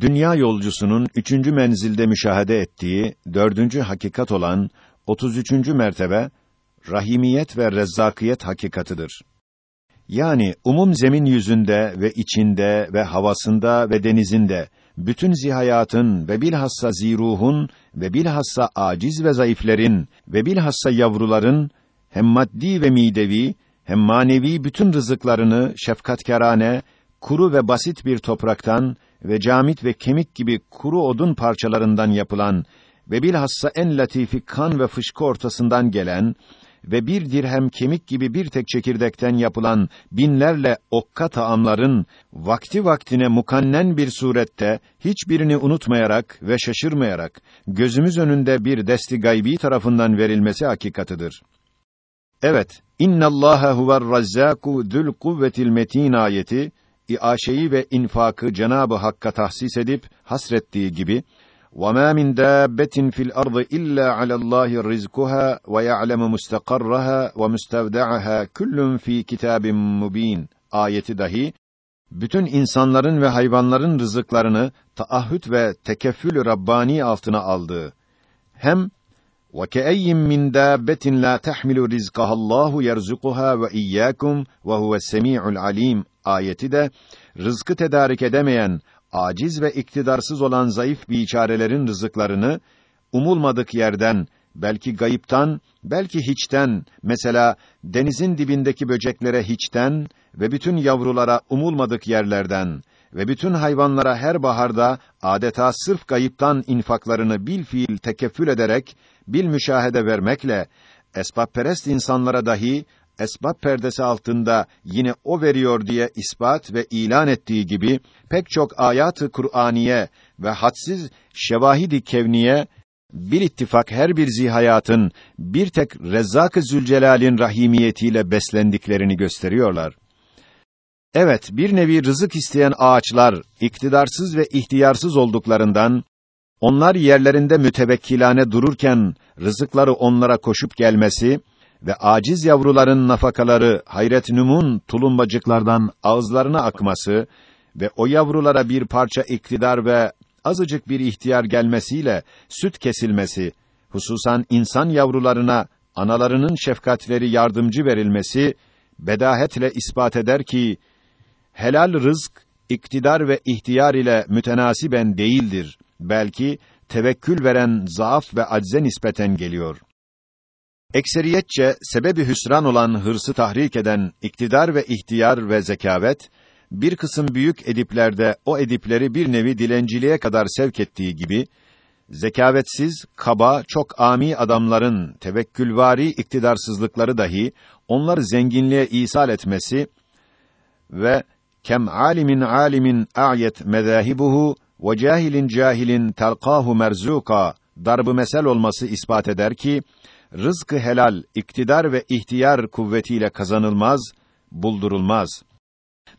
dünya yolcusunun üçüncü menzilde müşahede ettiği dördüncü hakikat olan 33. mertebe rahimiyet ve rezzakiyet hakikatıdır. Yani umum zemin yüzünde ve içinde ve havasında ve denizinde bütün zihayatın ve bilhassa ziruhun ve bilhassa aciz ve zayıflerin ve bilhassa yavruların hem maddi ve midevi hem manevi bütün rızıklarını şefkatkârane, kuru ve basit bir topraktan ve camit ve kemik gibi kuru odun parçalarından yapılan ve bilhassa en latifi kan ve fışkı ortasından gelen ve bir dirhem kemik gibi bir tek çekirdekten yapılan binlerle okka taamların vakti vaktine mukannen bir surette hiçbirini unutmayarak ve şaşırmayarak gözümüz önünde bir desti gaybi tarafından verilmesi hakikatıdır. Evet, innallâhe huver razzâku zul kuvvetil metin ayeti iaşeyi ve infakı Cenabı Hakk'a tahsis edip hasrettiği gibi وَمَا مِنْ دَابَّةٍ فِي الْأَرْضِ إِلَّا عَلَى اللّٰهِ رِزْقُهَا وَيَعْلَمُ مُسْتَقَرَّهَا وَمُسْتَوْدَعَهَا كُلٌّ فِي كِتَابٍ مُب۪ينٍ ayeti dahi bütün insanların ve hayvanların rızıklarını taahhüt ve tekeffül Rabbani altına aldığı hem وَكَأَيٍّ مِّن دَابَّةٍ لَا تَحْمِلُ رِزْقَهَا اللّٰهُ يَرْزُقُهَا وَإِيَّاكُمْ وَهُوَ السَّمِيعُ الْعَلِيمُ ayeti de rızkı tedarik edemeyen aciz ve iktidarsız olan zayıf biçarelerin rızıklarını umulmadık yerden, belki gayiptan, belki hiçten, mesela denizin dibindeki böceklere hiçten ve bütün yavrulara umulmadık yerlerden ve bütün hayvanlara her baharda adeta sırf gayiptan infaklarını bil fiil tekeffül ederek, bil müşahede vermekle, esbabperest insanlara dahi esbab perdesi altında yine o veriyor diye ispat ve ilan ettiği gibi pek çok ayatı Kur'aniye ve hadsiz şevahidi kevniye bir ittifak her bir zihayatın bir tek Rezzak-ı Zülcelal'in rahimiyetiyle beslendiklerini gösteriyorlar. Evet, bir nevi rızık isteyen ağaçlar iktidarsız ve ihtiyarsız olduklarından onlar yerlerinde mütevekkilane dururken rızıkları onlara koşup gelmesi ve aciz yavruların nafakaları hayret numun tulumbacıklardan ağızlarına akması ve o yavrulara bir parça iktidar ve azıcık bir ihtiyar gelmesiyle süt kesilmesi, hususan insan yavrularına analarının şefkatleri yardımcı verilmesi bedahetle ispat eder ki helal rızk iktidar ve ihtiyar ile mütenasiben değildir. Belki tevekkül veren zaaf ve acze nispeten geliyor. Ekseriyetçe sebebi hüsran olan hırsı tahrik eden iktidar ve ihtiyar ve zekavet bir kısım büyük ediplerde o edipleri bir nevi dilenciliğe kadar sevk ettiği gibi zekavetsiz, kaba, çok ami adamların tevekkülvari iktidarsızlıkları dahi onları zenginliğe isal etmesi ve kem alimin alimin a'yet mezahibuhu ve cahilin cahilin talqahu merzuka darbı mesel olması ispat eder ki rızkı helal, iktidar ve ihtiyar kuvvetiyle kazanılmaz, buldurulmaz.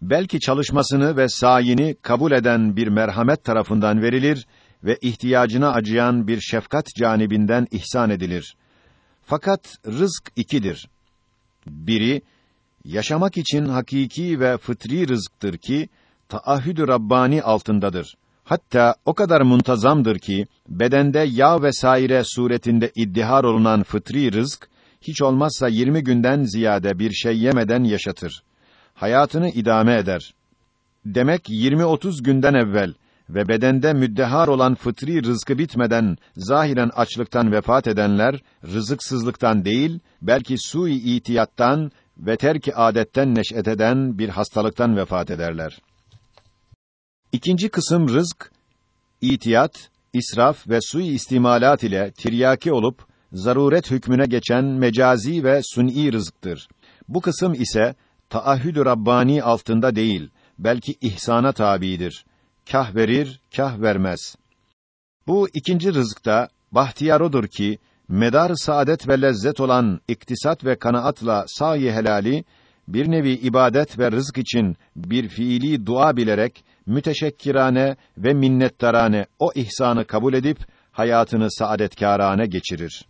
Belki çalışmasını ve sayini kabul eden bir merhamet tarafından verilir ve ihtiyacına acıyan bir şefkat canibinden ihsan edilir. Fakat rızk ikidir. Biri, yaşamak için hakiki ve fıtri rızktır ki, taahhüd-ü Rabbani altındadır. Hatta o kadar muntazamdır ki bedende yağ vesaire suretinde iddihar olunan fıtri rızk hiç olmazsa 20 günden ziyade bir şey yemeden yaşatır. Hayatını idame eder. Demek 20-30 günden evvel ve bedende müddehar olan fıtri rızkı bitmeden zahiren açlıktan vefat edenler rızıksızlıktan değil belki sui itiyattan ve terki adetten neş'et eden bir hastalıktan vefat ederler. İkinci kısım rızk, itiyat, israf ve sui istimalat ile tiryaki olup zaruret hükmüne geçen mecazi ve suni rızıktır. Bu kısım ise taahhüd-ü rabbani altında değil, belki ihsana tabidir. Kah verir, kah vermez. Bu ikinci rızıkta bahtiyar odur ki medar saadet ve lezzet olan iktisat ve kanaatla sahi helali bir nevi ibadet ve rızık için bir fiili dua bilerek müteşekkirane ve minnettarane o ihsanı kabul edip hayatını saadetkârane geçirir.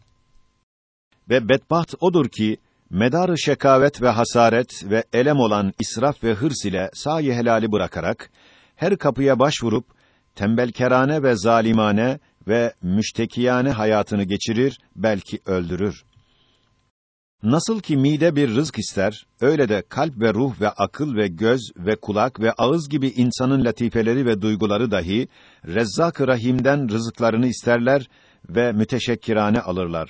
Ve bedbaht odur ki medarı şekavet ve hasaret ve elem olan israf ve hırs ile sahi helali bırakarak her kapıya başvurup tembelkerane ve zalimane ve müştekiyane hayatını geçirir, belki öldürür. Nasıl ki mide bir rızk ister, öyle de kalp ve ruh ve akıl ve göz ve kulak ve ağız gibi insanın latifeleri ve duyguları dahi Rezzak-ı Rahim'den rızıklarını isterler ve müteşekkirane alırlar.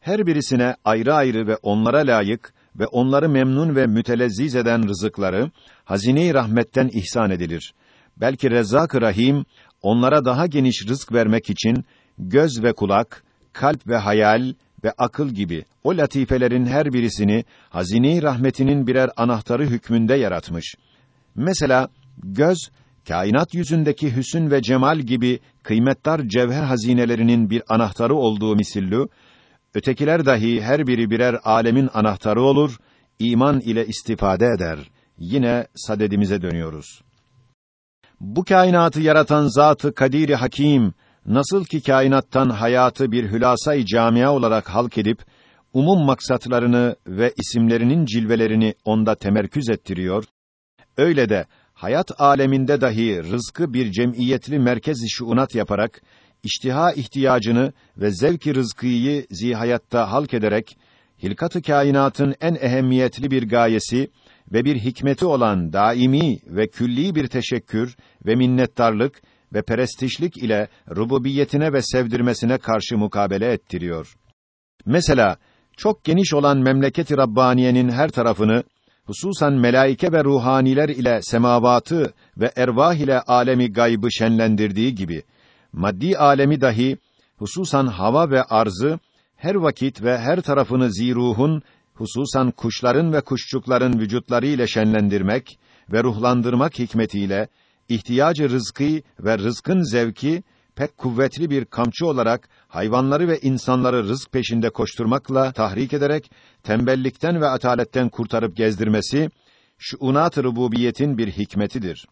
Her birisine ayrı ayrı ve onlara layık ve onları memnun ve mütelezziz eden rızıkları hazine-i rahmetten ihsan edilir. Belki Rezzak-ı Rahim onlara daha geniş rızk vermek için göz ve kulak, kalp ve hayal ve akıl gibi o latifelerin her birisini hazine-i rahmetinin birer anahtarı hükmünde yaratmış. Mesela göz kainat yüzündeki hüsün ve cemal gibi kıymetdar cevher hazinelerinin bir anahtarı olduğu misillü, ötekiler dahi her biri birer alemin anahtarı olur, iman ile istifade eder. Yine sadedimize dönüyoruz. Bu kainatı yaratan zatı Kadir Hakim nasıl ki kainattan hayatı bir hülasa-i camia olarak halk edip umum maksatlarını ve isimlerinin cilvelerini onda temerküz ettiriyor, öyle de hayat aleminde dahi rızkı bir cemiyetli merkez-i şuunat yaparak iştiha ihtiyacını ve zevki rızkıyı zihayatta halk ederek hilkat-ı kainatın en ehemmiyetli bir gayesi ve bir hikmeti olan daimi ve külli bir teşekkür ve minnettarlık ve perestişlik ile rububiyetine ve sevdirmesine karşı mukabele ettiriyor. Mesela çok geniş olan memleket-i Rabbaniye'nin her tarafını hususan melaike ve ruhaniler ile semavatı ve ervah ile alemi gaybı şenlendirdiği gibi maddi alemi dahi hususan hava ve arzı her vakit ve her tarafını ziruhun hususan kuşların ve kuşçukların vücutları ile şenlendirmek ve ruhlandırmak hikmetiyle ihtiyacı rızkı ve rızkın zevki pek kuvvetli bir kamçı olarak hayvanları ve insanları rızk peşinde koşturmakla tahrik ederek tembellikten ve ataletten kurtarıp gezdirmesi şuunat-ı rububiyetin bir hikmetidir.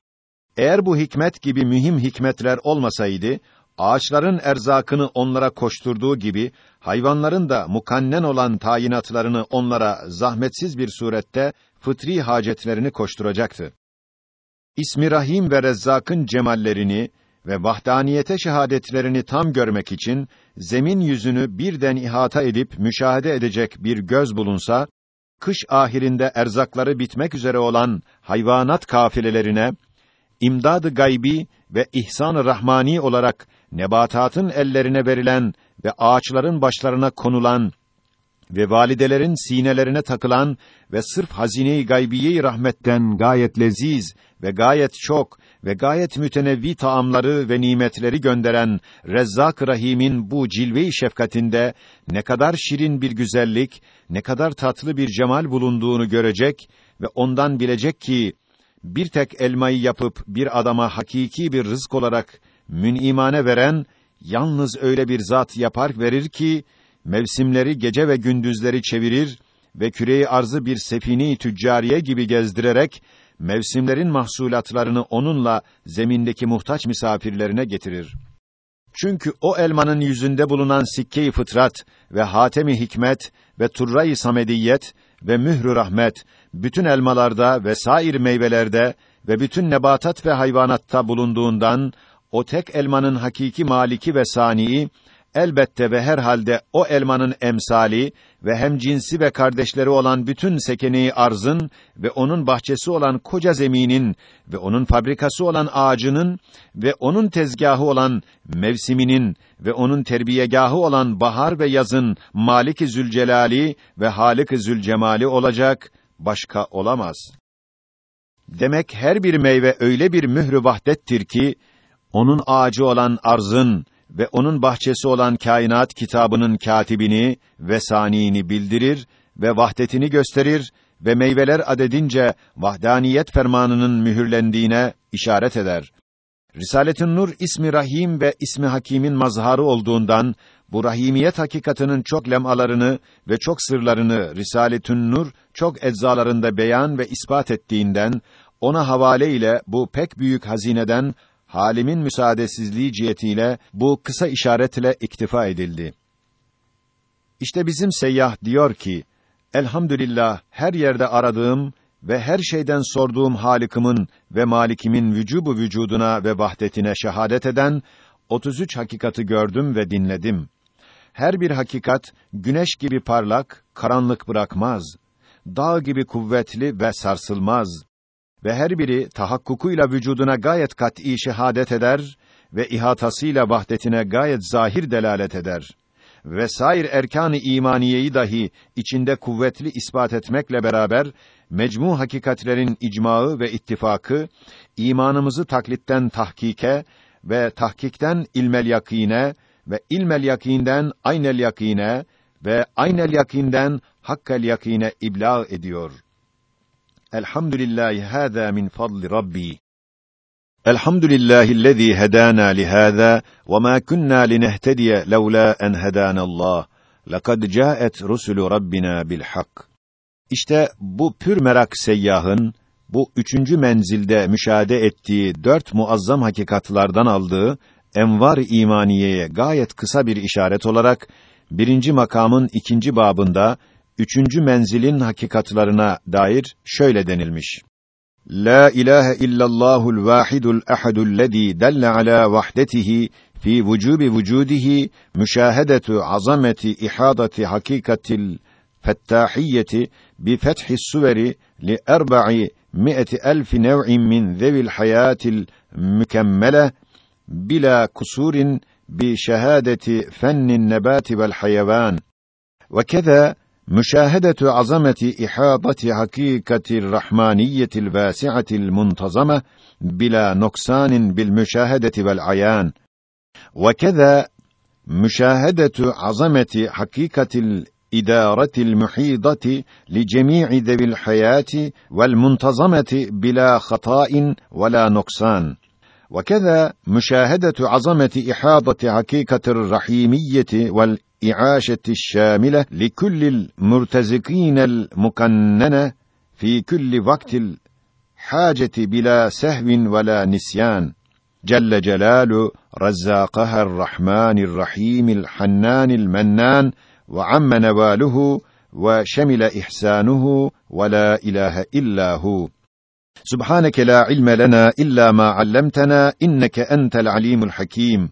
Eğer bu hikmet gibi mühim hikmetler olmasaydı ağaçların erzakını onlara koşturduğu gibi hayvanların da mukannen olan tayinatlarını onlara zahmetsiz bir surette fıtri hacetlerini koşturacaktı. İsmi Rahim ve Rezzak'ın cemallerini ve vahdaniyete şehadetlerini tam görmek için zemin yüzünü birden ihata edip müşahede edecek bir göz bulunsa, kış ahirinde erzakları bitmek üzere olan hayvanat kafilelerine imdadı gaybi ve ihsan-ı rahmani olarak nebatatın ellerine verilen ve ağaçların başlarına konulan ve validelerin sinelerine takılan ve sırf hazine-i gaybiye rahmetten gayet leziz ve gayet çok ve gayet mütenevvi taamları ve nimetleri gönderen Rezzak Rahim'in bu cilve-i şefkatinde ne kadar şirin bir güzellik, ne kadar tatlı bir cemal bulunduğunu görecek ve ondan bilecek ki bir tek elmayı yapıp bir adama hakiki bir rızk olarak mün'imane veren yalnız öyle bir zat yapar verir ki mevsimleri gece ve gündüzleri çevirir ve küreyi arzı bir sefini tüccariye gibi gezdirerek mevsimlerin mahsulatlarını onunla zemindeki muhtaç misafirlerine getirir. Çünkü o elmanın yüzünde bulunan sikke-i fıtrat ve hatemi hikmet ve turra-i samediyet ve mührü rahmet bütün elmalarda ve sair meyvelerde ve bütün nebatat ve hayvanatta bulunduğundan o tek elmanın hakiki maliki ve sani'i elbette ve herhalde o elmanın emsali ve hem cinsi ve kardeşleri olan bütün sekeni arzın ve onun bahçesi olan koca zeminin ve onun fabrikası olan ağacının ve onun tezgahı olan mevsiminin ve onun terbiyegahı olan bahar ve yazın Malik-i Zülcelali ve Halik-i Zülcemali olacak, başka olamaz. Demek her bir meyve öyle bir mührü vahdettir ki, onun ağacı olan arzın ve onun bahçesi olan kainat kitabının katibini ve saniini bildirir ve vahdetini gösterir ve meyveler adedince vahdaniyet fermanının mühürlendiğine işaret eder. Risaletin Nur ismi Rahim ve ismi Hakim'in mazharı olduğundan bu rahimiyet hakikatının çok lemalarını ve çok sırlarını Risaletün Nur çok eczalarında beyan ve ispat ettiğinden ona havale ile bu pek büyük hazineden halimin müsaadesizliği cihetiyle bu kısa işaretle iktifa edildi. İşte bizim seyyah diyor ki, elhamdülillah her yerde aradığım ve her şeyden sorduğum Halik'imin ve Malik'imin vücubu vücuduna ve vahdetine şehadet eden 33 hakikati gördüm ve dinledim. Her bir hakikat güneş gibi parlak, karanlık bırakmaz. Dağ gibi kuvvetli ve sarsılmaz. Ve her biri tahakkukuyla vücuduna gayet kat'î şehadet eder ve ihatasıyla vahdetine gayet zahir delalet eder. Ve sair erkan-ı imaniyeyi dahi içinde kuvvetli ispat etmekle beraber mecmu hakikatlerin icmağı ve ittifakı imanımızı taklitten tahkike ve tahkikten ilmel yakine ve ilmel yakinden aynel yakine ve aynel yakinden hakkel yakine ibla ediyor. Elhamdülillahi hâzâ min fadli Rabbi. Elhamdülillahi'llezî hedâna lihâzâ ve mâ kunnâ linehtediye levlâ en hedânallâh. Lekad câet rusulü Rabbina bil hak. İşte bu pür merak seyyahın bu üçüncü menzilde müşahede ettiği dört muazzam hakikatlardan aldığı envar imaniyeye gayet kısa bir işaret olarak birinci makamın ikinci babında üçüncü menzilin hakikatlarına dair şöyle denilmiş. La ilahe illallahul vahidul ahadul lezî delle ala vahdetihi fi vücubi vücudihi müşahedetu azameti ihadati hakikatil fettahiyyeti bi fethi suveri li erba'i mi'eti elfi nev'in min zevil hayatil mükemmele bila kusurin bi şehadeti fennin nebati vel hayvan ve keza مشاهدة عظمة إحاطة حقيقة الرحمانية الواسعة المنتظمة بلا نقصان بالمشاهدة والعيان. وكذا مشاهدة عظمة حقيقة الإدارة المحيطة لجميع ذوي الحياة والمنتظمة بلا خطاء ولا نقصان. وكذا مشاهدة عظمة إحاطة حقيقة الرحيمية والإدارة والإعاشة الشاملة لكل المرتزقين المكننة في كل وقت الحاجة بلا سهو ولا نسيان جل جلال رزاقها الرحمن الرحيم الحنان المنان وعم نواله وشمل إحسانه ولا إله إلا هو Subhaneke la ilme lena illa ma allamtana inneke entel alimul hakim.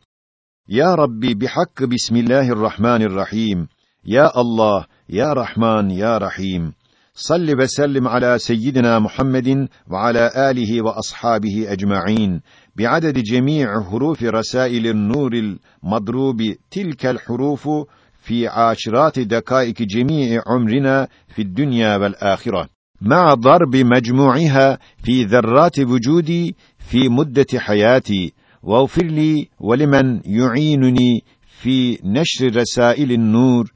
يا ربي بحق بسم الله الرحمن الرحيم. يا الله يا رحمن يا رحيم. صل وسلم على سيدنا محمد وعلى آله وأصحابه أجمعين. بعدد جميع حروف رسائل النور المضروب تلك الحروف في عشرات دقائق جميع عمرنا في الدنيا والآخرة. مع ضرب مجموعها في ذرات وجودي في مدة حياتي. واغفر لي ولمن يعينني في نشر رسائل النور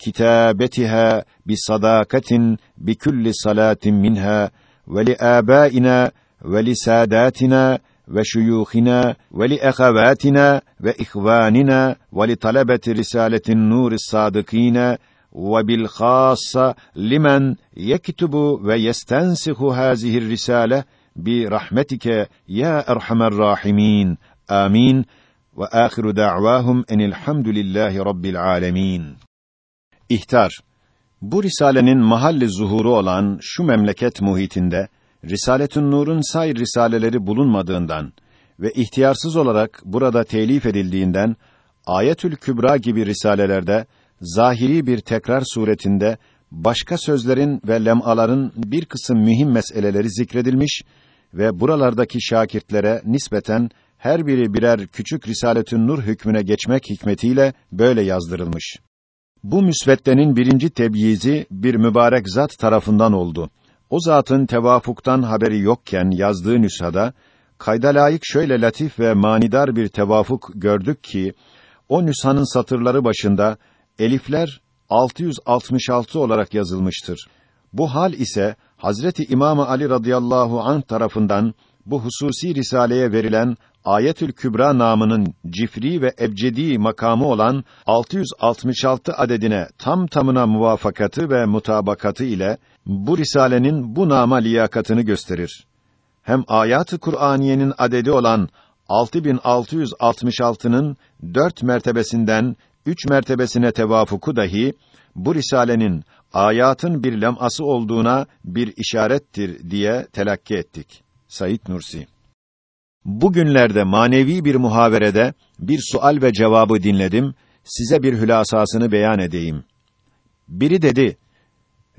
وكتابتها بصداقة بكل صلاة منها ولآبائنا ولساداتنا وشيوخنا ولأخواتنا وإخواننا ولطلبة رسالة النور الصادقين وبالخاصة لمن يكتب ويستنسخ هذه الرسالة bi rahmetike ya erhamer rahimin. Amin. Ve ahiru da'vahum enil hamdülillahi rabbil alamin. İhtar bu risalenin mahalli zuhuru olan şu memleket muhitinde Risaletün Nur'un sayr risaleleri bulunmadığından ve ihtiyarsız olarak burada telif edildiğinden Ayetül Kübra gibi risalelerde zahiri bir tekrar suretinde başka sözlerin ve lemaların bir kısım mühim meseleleri zikredilmiş ve buralardaki şakirtlere nispeten her biri birer küçük Risaletün Nur hükmüne geçmek hikmetiyle böyle yazdırılmış. Bu müsveddenin birinci tebyizi bir mübarek zat tarafından oldu. O zatın tevafuktan haberi yokken yazdığı nüshada, kayda layık şöyle latif ve manidar bir tevafuk gördük ki, o nüshanın satırları başında elifler 666 olarak yazılmıştır. Bu hal ise Hazreti İmam Ali radıyallahu anh tarafından bu hususi risaleye verilen Ayetül Kübra namının cifri ve ebcedi makamı olan 666 adedine tam tamına muvafakatı ve mutabakatı ile bu risalenin bu nama liyakatını gösterir. Hem ayat-ı Kur'aniyenin adedi olan 6666'nın dört mertebesinden üç mertebesine tevafuku dahi bu risalenin ayatın bir leması olduğuna bir işarettir diye telakki ettik. Sayit Nursi Bugünlerde manevi bir muhaverede bir sual ve cevabı dinledim. Size bir hülasasını beyan edeyim. Biri dedi: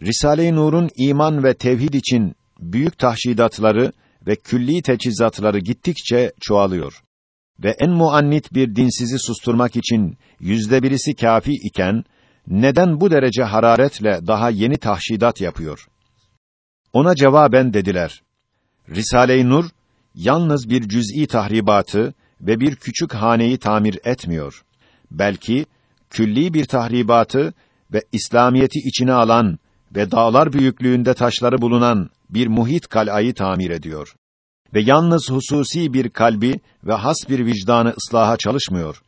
Risale-i Nur'un iman ve tevhid için büyük tahşidatları ve külli teçhizatları gittikçe çoğalıyor. Ve en muannit bir dinsizi susturmak için yüzde birisi kafi iken, neden bu derece hararetle daha yeni tahşidat yapıyor? Ona cevaben dediler. Risale-i Nur, yalnız bir cüz'i tahribatı ve bir küçük haneyi tamir etmiyor. Belki, külli bir tahribatı ve İslamiyeti içine alan ve dağlar büyüklüğünde taşları bulunan bir muhit kal'ayı tamir ediyor. Ve yalnız hususi bir kalbi ve has bir vicdanı ıslaha çalışmıyor.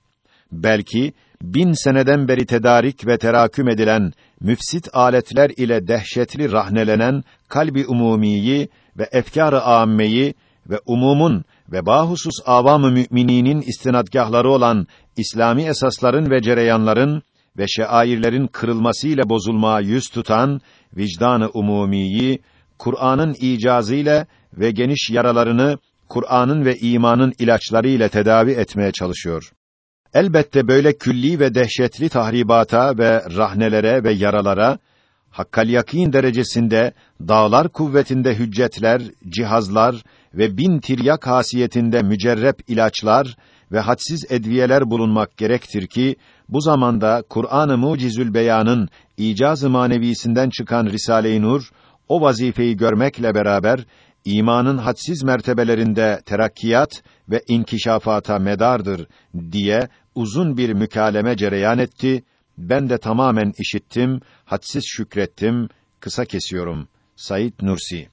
Belki bin seneden beri tedarik ve teraküm edilen müfsit aletler ile dehşetli rahnelenen kalbi umumiyi ve efkâr-ı âmmeyi ve umumun ve bahusus avam-ı mümininin istinadgahları olan İslami esasların ve cereyanların ve şairlerin kırılmasıyla bozulmaya yüz tutan vicdanı umumiyi Kur'an'ın icazıyla ve geniş yaralarını Kur'an'ın ve imanın ilaçları ile tedavi etmeye çalışıyor. Elbette böyle külli ve dehşetli tahribata ve rahnelere ve yaralara hakkal yakin derecesinde dağlar kuvvetinde hüccetler, cihazlar ve bin tiryak hasiyetinde mücerrep ilaçlar ve hadsiz edviyeler bulunmak gerektir ki bu zamanda Kur'an-ı Mucizül Beyan'ın icaz-ı manevisinden çıkan Risale-i Nur o vazifeyi görmekle beraber imanın hadsiz mertebelerinde terakkiyat ve inkişafata medardır diye uzun bir mükaleme cereyan etti. Ben de tamamen işittim, hadsiz şükrettim. Kısa kesiyorum. Said Nursi